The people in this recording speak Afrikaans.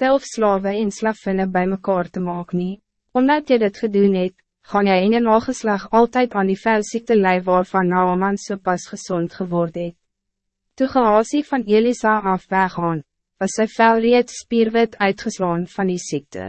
te of slawe en slavinne bij mekaar te maak nie. Omdat jy dit gedoen het, gaan jy in je nageslag altijd aan die velsiekte lei waarvan Naaman so pas gezond geword het. Toe gehasie van Elisa af weggaan, was sy vel reeds spierwit uitgeslaan van die ziekte.